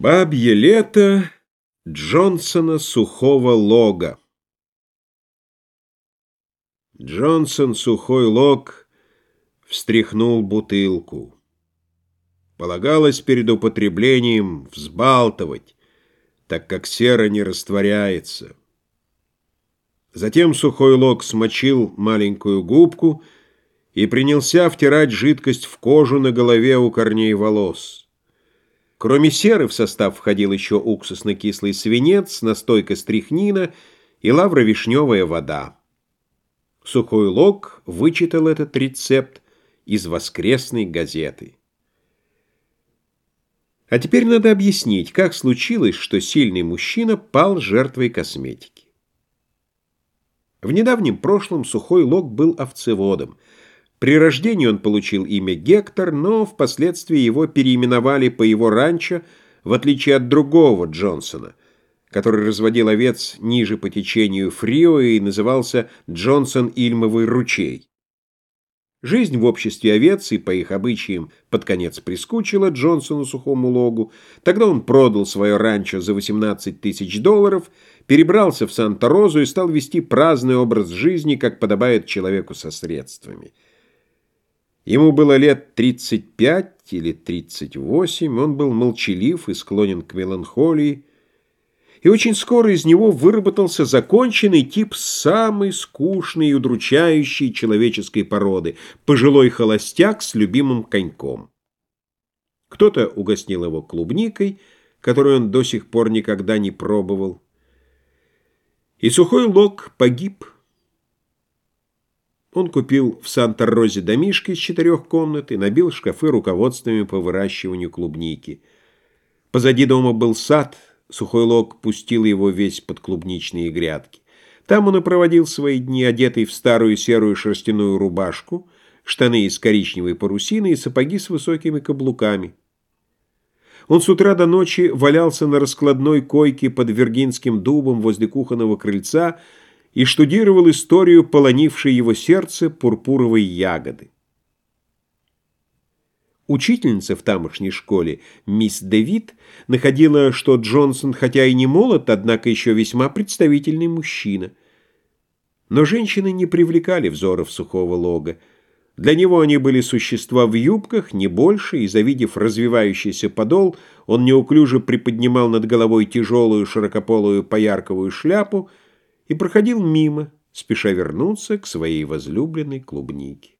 Бабье лето Джонсона Сухого Лога Джонсон Сухой Лог встряхнул бутылку. Полагалось перед употреблением взбалтывать, так как сера не растворяется. Затем Сухой Лог смочил маленькую губку и принялся втирать жидкость в кожу на голове у корней волос. Кроме серы в состав входил еще уксусно-кислый свинец, настойка стрихнина и лавровишневая вода. Сухой Лог вычитал этот рецепт из воскресной газеты. А теперь надо объяснить, как случилось, что сильный мужчина пал жертвой косметики. В недавнем прошлом Сухой Лог был овцеводом – при рождении он получил имя Гектор, но впоследствии его переименовали по его ранчо, в отличие от другого Джонсона, который разводил овец ниже по течению Фрио и назывался Джонсон-Ильмовый ручей. Жизнь в обществе овец и по их обычаям под конец прискучила Джонсону сухому логу. Тогда он продал свое ранчо за 18 тысяч долларов, перебрался в Санта-Розу и стал вести праздный образ жизни, как подобает человеку со средствами. Ему было лет 35 или 38, он был молчалив и склонен к меланхолии, и очень скоро из него выработался законченный тип самой скучной и удручающей человеческой породы – пожилой холостяк с любимым коньком. Кто-то угостил его клубникой, которую он до сих пор никогда не пробовал. И сухой лог погиб – он купил в Санта-Розе домишко из четырех комнат и набил шкафы руководствами по выращиванию клубники. Позади дома был сад, сухой лог пустил его весь под клубничные грядки. Там он и проводил свои дни, одетый в старую серую шерстяную рубашку, штаны из коричневой парусины и сапоги с высокими каблуками. Он с утра до ночи валялся на раскладной койке под Виргинским дубом возле кухонного крыльца, и штудировал историю полонившей его сердце пурпуровой ягоды. Учительница в тамошней школе, мисс Дэвид, находила, что Джонсон, хотя и не молод, однако еще весьма представительный мужчина. Но женщины не привлекали взоров сухого лога. Для него они были существа в юбках, не больше, и, завидев развивающийся подол, он неуклюже приподнимал над головой тяжелую широкополую поярковую шляпу, и проходил мимо, спеша вернуться к своей возлюбленной клубнике.